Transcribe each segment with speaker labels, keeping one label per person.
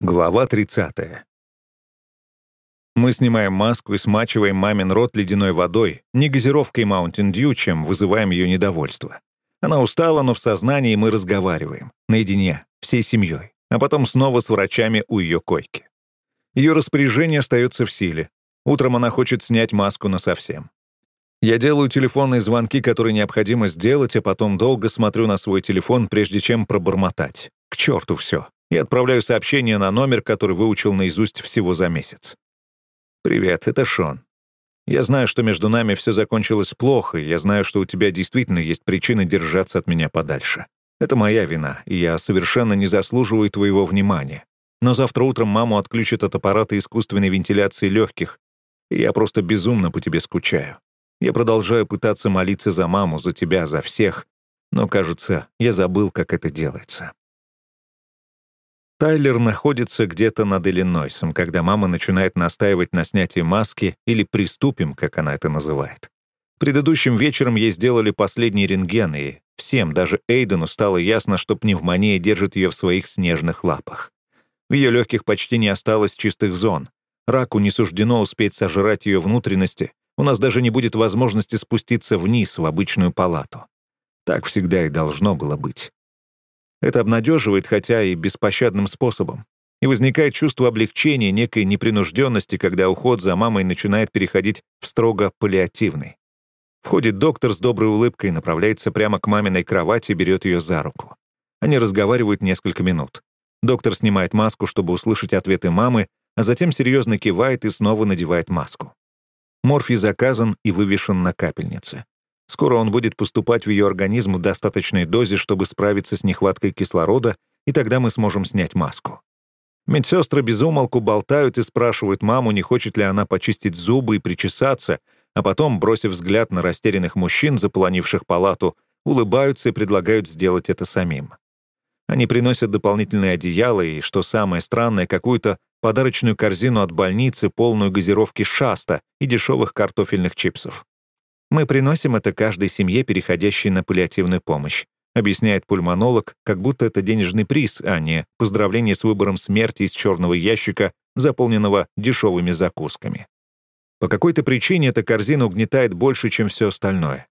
Speaker 1: Глава 30. Мы снимаем маску и смачиваем мамин рот ледяной водой, не газировкой Mountain Dew, чем вызываем ее недовольство. Она устала, но в сознании мы разговариваем. Наедине, всей семьей. А потом снова с врачами у ее койки. Ее распоряжение остается в силе. Утром она хочет снять маску насовсем. Я делаю телефонные звонки, которые необходимо сделать, а потом долго смотрю на свой телефон, прежде чем пробормотать. К черту все и отправляю сообщение на номер, который выучил наизусть всего за месяц. «Привет, это Шон. Я знаю, что между нами все закончилось плохо, и я знаю, что у тебя действительно есть причины держаться от меня подальше. Это моя вина, и я совершенно не заслуживаю твоего внимания. Но завтра утром маму отключат от аппарата искусственной вентиляции легких, и я просто безумно по тебе скучаю. Я продолжаю пытаться молиться за маму, за тебя, за всех, но, кажется, я забыл, как это делается. Тайлер находится где-то над Иллинойсом, когда мама начинает настаивать на снятии маски или «приступим», как она это называет. Предыдущим вечером ей сделали последний рентген, и всем, даже Эйдену, стало ясно, что пневмония держит ее в своих снежных лапах. В ее легких почти не осталось чистых зон. Раку не суждено успеть сожрать ее внутренности. У нас даже не будет возможности спуститься вниз, в обычную палату. Так всегда и должно было быть. Это обнадеживает, хотя и беспощадным способом. И возникает чувство облегчения, некой непринужденности, когда уход за мамой начинает переходить в строго паллиативный. Входит доктор с доброй улыбкой, направляется прямо к маминой кровати и берет ее за руку. Они разговаривают несколько минут. Доктор снимает маску, чтобы услышать ответы мамы, а затем серьезно кивает и снова надевает маску. Морфий заказан и вывешен на капельнице. Скоро он будет поступать в ее организм в достаточной дозе, чтобы справиться с нехваткой кислорода, и тогда мы сможем снять маску. Медсестры безумолку болтают и спрашивают маму, не хочет ли она почистить зубы и причесаться, а потом, бросив взгляд на растерянных мужчин, заполонивших палату, улыбаются и предлагают сделать это самим. Они приносят дополнительные одеяла и, что самое странное, какую-то подарочную корзину от больницы, полную газировки шаста и дешевых картофельных чипсов. Мы приносим это каждой семье, переходящей на паллиативную помощь, объясняет пульмонолог, как будто это денежный приз, а не поздравление с выбором смерти из черного ящика, заполненного дешевыми закусками. По какой-то причине эта корзина угнетает больше, чем все остальное.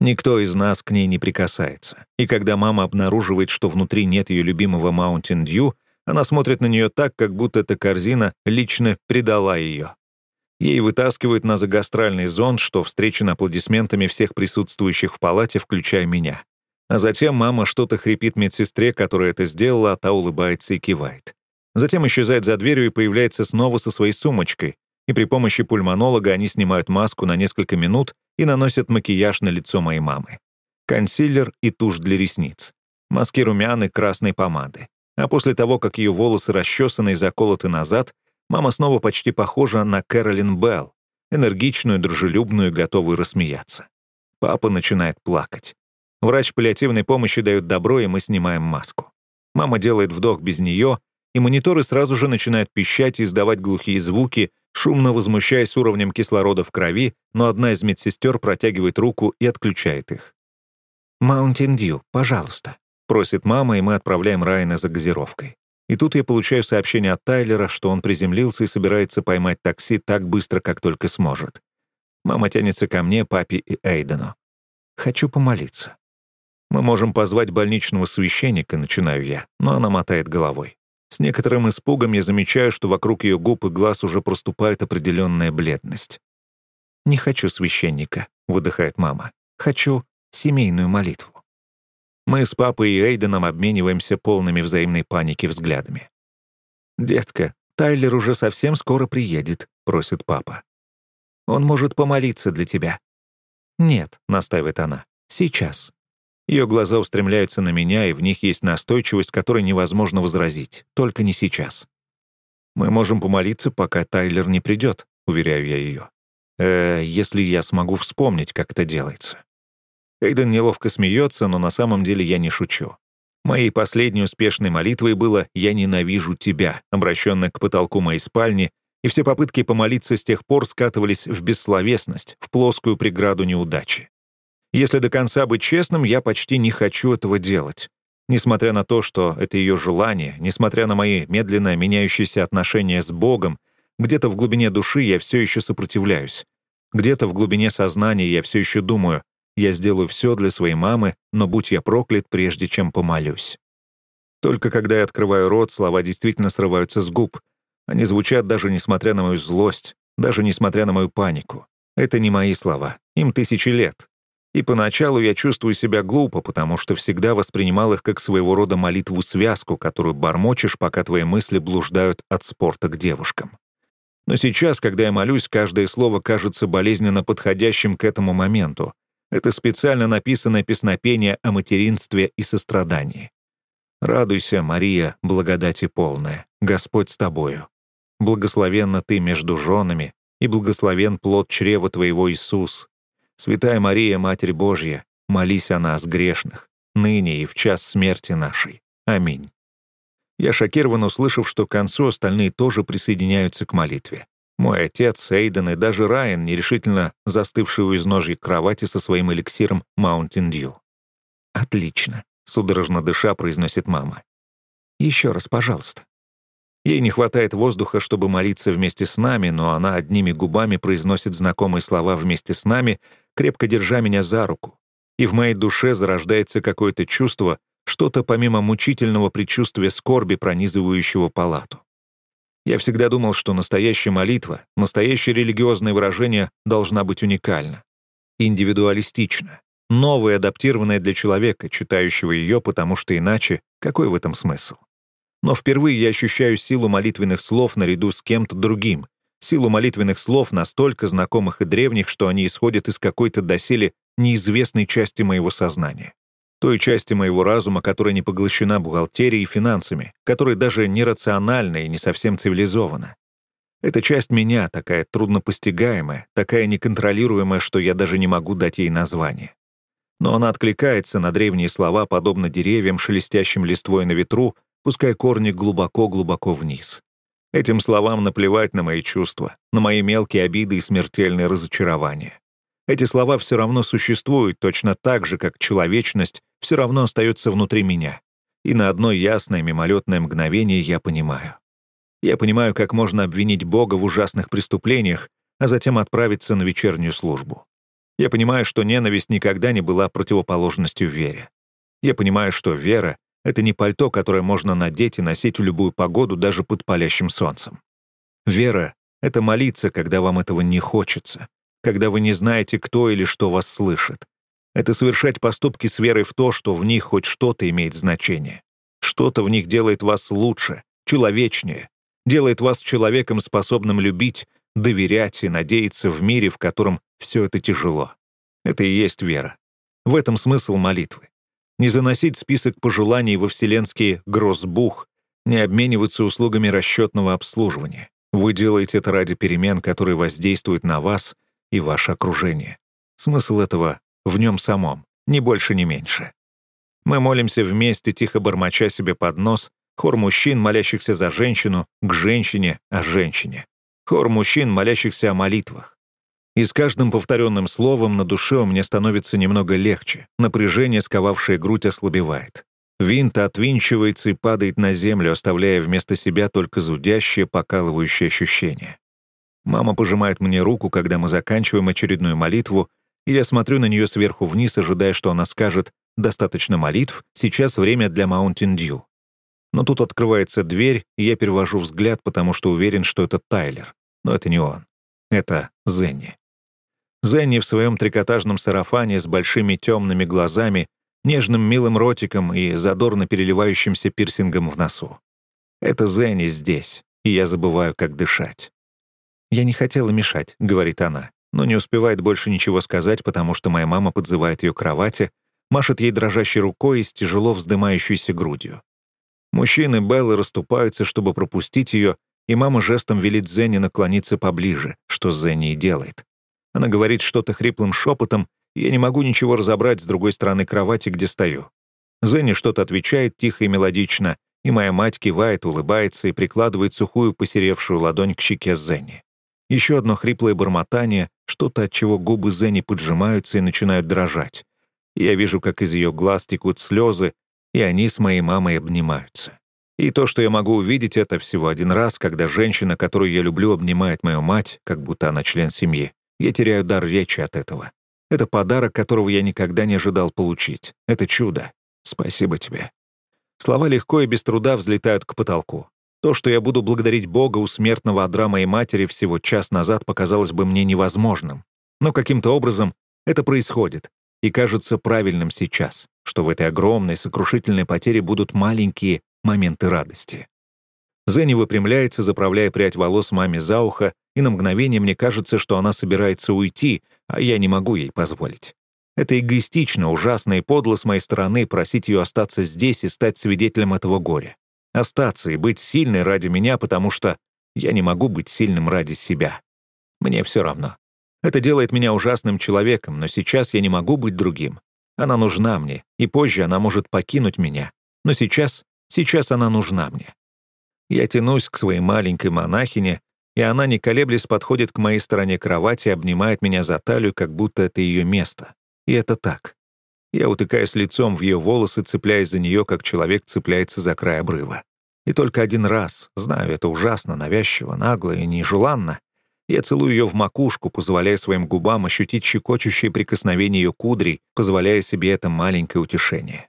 Speaker 1: Никто из нас к ней не прикасается. И когда мама обнаруживает, что внутри нет ее любимого Mountain Dew, она смотрит на нее так, как будто эта корзина лично предала ее. Ей вытаскивают на загастральный зонд, что встречен аплодисментами всех присутствующих в палате, включая меня. А затем мама что-то хрипит медсестре, которая это сделала, а та улыбается и кивает. Затем исчезает за дверью и появляется снова со своей сумочкой, и при помощи пульмонолога они снимают маску на несколько минут и наносят макияж на лицо моей мамы. Консилер и тушь для ресниц. Маски румяны красной помады. А после того, как ее волосы расчесаны и заколоты назад, Мама снова почти похожа на Кэролин Белл, энергичную, дружелюбную, готовую рассмеяться. Папа начинает плакать. Врач паллиативной помощи дает добро, и мы снимаем маску. Мама делает вдох без нее, и мониторы сразу же начинают пищать и издавать глухие звуки, шумно возмущаясь уровнем кислорода в крови, но одна из медсестер протягивает руку и отключает их. «Маунтин Дью, пожалуйста», — просит мама, и мы отправляем Райана за газировкой. И тут я получаю сообщение от Тайлера, что он приземлился и собирается поймать такси так быстро, как только сможет. Мама тянется ко мне, папе и Эйдену. «Хочу помолиться». «Мы можем позвать больничного священника», — начинаю я, но она мотает головой. С некоторым испугом я замечаю, что вокруг ее губ и глаз уже проступает определенная бледность. «Не хочу священника», — выдыхает мама. «Хочу семейную молитву». Мы с папой и Эйденом обмениваемся полными взаимной паники взглядами. «Детка, Тайлер уже совсем скоро приедет», — просит папа. «Он может помолиться для тебя». «Нет», — настаивает она, — «сейчас». Ее глаза устремляются на меня, и в них есть настойчивость, которой невозможно возразить, только не сейчас. «Мы можем помолиться, пока Тайлер не придет», — уверяю я ее. «Э, если я смогу вспомнить, как это делается». Эйден неловко смеется, но на самом деле я не шучу. Моей последней успешной молитвой было «Я ненавижу тебя», обращенная к потолку моей спальни, и все попытки помолиться с тех пор скатывались в бессловесность, в плоскую преграду неудачи. Если до конца быть честным, я почти не хочу этого делать. Несмотря на то, что это ее желание, несмотря на мои медленно меняющиеся отношения с Богом, где-то в глубине души я все еще сопротивляюсь. Где-то в глубине сознания я все еще думаю, я сделаю все для своей мамы, но будь я проклят, прежде чем помолюсь. Только когда я открываю рот, слова действительно срываются с губ. Они звучат даже несмотря на мою злость, даже несмотря на мою панику. Это не мои слова, им тысячи лет. И поначалу я чувствую себя глупо, потому что всегда воспринимал их как своего рода молитву-связку, которую бормочешь, пока твои мысли блуждают от спорта к девушкам. Но сейчас, когда я молюсь, каждое слово кажется болезненно подходящим к этому моменту. Это специально написанное песнопение о материнстве и сострадании. «Радуйся, Мария, благодати полная, Господь с тобою. Благословенна ты между женами, и благословен плод чрева твоего Иисус. Святая Мария, Матерь Божья, молись о нас, грешных, ныне и в час смерти нашей. Аминь». Я шокирован, услышав, что к концу остальные тоже присоединяются к молитве. Мой отец, Эйден и даже Райан, нерешительно застывший у изножья кровати со своим эликсиром Mountain Dew. «Отлично», — судорожно дыша произносит мама. «Еще раз, пожалуйста». Ей не хватает воздуха, чтобы молиться вместе с нами, но она одними губами произносит знакомые слова вместе с нами, крепко держа меня за руку. И в моей душе зарождается какое-то чувство, что-то помимо мучительного предчувствия скорби, пронизывающего палату. Я всегда думал, что настоящая молитва, настоящее религиозное выражение должна быть уникальна, индивидуалистична, новая, адаптированная для человека, читающего ее, потому что иначе какой в этом смысл? Но впервые я ощущаю силу молитвенных слов наряду с кем-то другим, силу молитвенных слов настолько знакомых и древних, что они исходят из какой-то доселе неизвестной части моего сознания той части моего разума, которая не поглощена бухгалтерией и финансами, которая даже нерациональна и не совсем цивилизована. Эта часть меня такая труднопостигаемая, такая неконтролируемая, что я даже не могу дать ей название. Но она откликается на древние слова, подобно деревьям, шелестящим листвой на ветру, пуская корни глубоко-глубоко вниз. Этим словам наплевать на мои чувства, на мои мелкие обиды и смертельные разочарования. Эти слова все равно существуют точно так же, как человечность все равно остается внутри меня. И на одно ясное мимолетное мгновение я понимаю. Я понимаю, как можно обвинить Бога в ужасных преступлениях, а затем отправиться на вечернюю службу. Я понимаю, что ненависть никогда не была противоположностью вере. Я понимаю, что вера — это не пальто, которое можно надеть и носить в любую погоду, даже под палящим солнцем. Вера — это молиться, когда вам этого не хочется, когда вы не знаете, кто или что вас слышит. Это совершать поступки с верой в то, что в них хоть что-то имеет значение. Что-то в них делает вас лучше, человечнее, делает вас человеком, способным любить, доверять и надеяться в мире, в котором все это тяжело. Это и есть вера. В этом смысл молитвы. Не заносить список пожеланий во вселенский гроссбух, не обмениваться услугами расчетного обслуживания. Вы делаете это ради перемен, которые воздействуют на вас и ваше окружение. Смысл этого в нем самом, ни больше, ни меньше. Мы молимся вместе, тихо бормоча себе под нос, хор мужчин, молящихся за женщину, к женщине, о женщине. Хор мужчин, молящихся о молитвах. И с каждым повторенным словом на душе у меня становится немного легче, напряжение, сковавшее грудь, ослабевает. Винт отвинчивается и падает на землю, оставляя вместо себя только зудящее, покалывающее ощущение. Мама пожимает мне руку, когда мы заканчиваем очередную молитву, и я смотрю на нее сверху вниз, ожидая, что она скажет «Достаточно молитв, сейчас время для Mountain Dew». Но тут открывается дверь, и я перевожу взгляд, потому что уверен, что это Тайлер. Но это не он. Это Зенни. Зенни в своем трикотажном сарафане с большими темными глазами, нежным милым ротиком и задорно переливающимся пирсингом в носу. Это Зенни здесь, и я забываю, как дышать. «Я не хотела мешать», — говорит она, но не успевает больше ничего сказать, потому что моя мама подзывает ее к кровати, машет ей дрожащей рукой и с тяжело вздымающейся грудью. Мужчины Беллы расступаются, чтобы пропустить ее, и мама жестом велит Зенни наклониться поближе, что Зенни и делает. Она говорит что-то хриплым шепотом, и я не могу ничего разобрать с другой стороны кровати, где стою. Зенни что-то отвечает тихо и мелодично, и моя мать кивает, улыбается и прикладывает сухую посеревшую ладонь к щеке Зенни. Еще одно хриплое бормотание, что-то, от чего губы Зенни поджимаются и начинают дрожать. Я вижу, как из ее глаз текут слезы, и они с моей мамой обнимаются. И то, что я могу увидеть, это всего один раз, когда женщина, которую я люблю, обнимает мою мать, как будто она член семьи. Я теряю дар речи от этого. Это подарок, которого я никогда не ожидал получить. Это чудо. Спасибо тебе. Слова легко и без труда взлетают к потолку. То, что я буду благодарить Бога у смертного одра моей матери всего час назад, показалось бы мне невозможным. Но каким-то образом это происходит, и кажется правильным сейчас, что в этой огромной сокрушительной потере будут маленькие моменты радости. Зенни выпрямляется, заправляя прядь волос маме за ухо, и на мгновение мне кажется, что она собирается уйти, а я не могу ей позволить. Это эгоистично, ужасно и подло с моей стороны просить ее остаться здесь и стать свидетелем этого горя. Остаться и быть сильной ради меня, потому что я не могу быть сильным ради себя. Мне все равно. Это делает меня ужасным человеком, но сейчас я не могу быть другим. Она нужна мне, и позже она может покинуть меня. Но сейчас, сейчас она нужна мне. Я тянусь к своей маленькой монахине, и она, не колеблясь, подходит к моей стороне кровати обнимает меня за талию, как будто это ее место. И это так. Я утыкаюсь лицом в ее волосы, цепляясь за нее, как человек цепляется за край обрыва. И только один раз, знаю, это ужасно, навязчиво, нагло и нежеланно, я целую ее в макушку, позволяя своим губам ощутить щекочущее прикосновение ее кудрей, позволяя себе это маленькое утешение.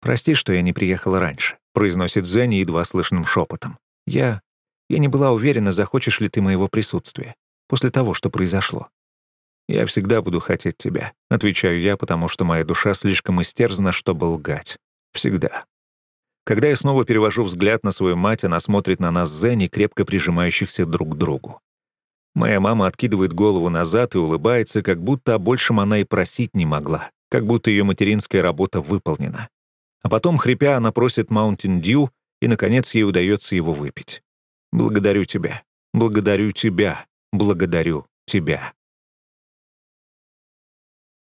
Speaker 1: «Прости, что я не приехала раньше», — произносит Зенни едва слышным шепотом. «Я... я не была уверена, захочешь ли ты моего присутствия, после того, что произошло». «Я всегда буду хотеть тебя», — отвечаю я, потому что моя душа слишком истерзана, чтобы лгать. Всегда. Когда я снова перевожу взгляд на свою мать, она смотрит на нас с Зенни, крепко прижимающихся друг к другу. Моя мама откидывает голову назад и улыбается, как будто о большем она и просить не могла, как будто ее материнская работа выполнена. А потом, хрипя, она просит Mountain Dew, и, наконец, ей удается его выпить. «Благодарю тебя. Благодарю тебя. Благодарю тебя».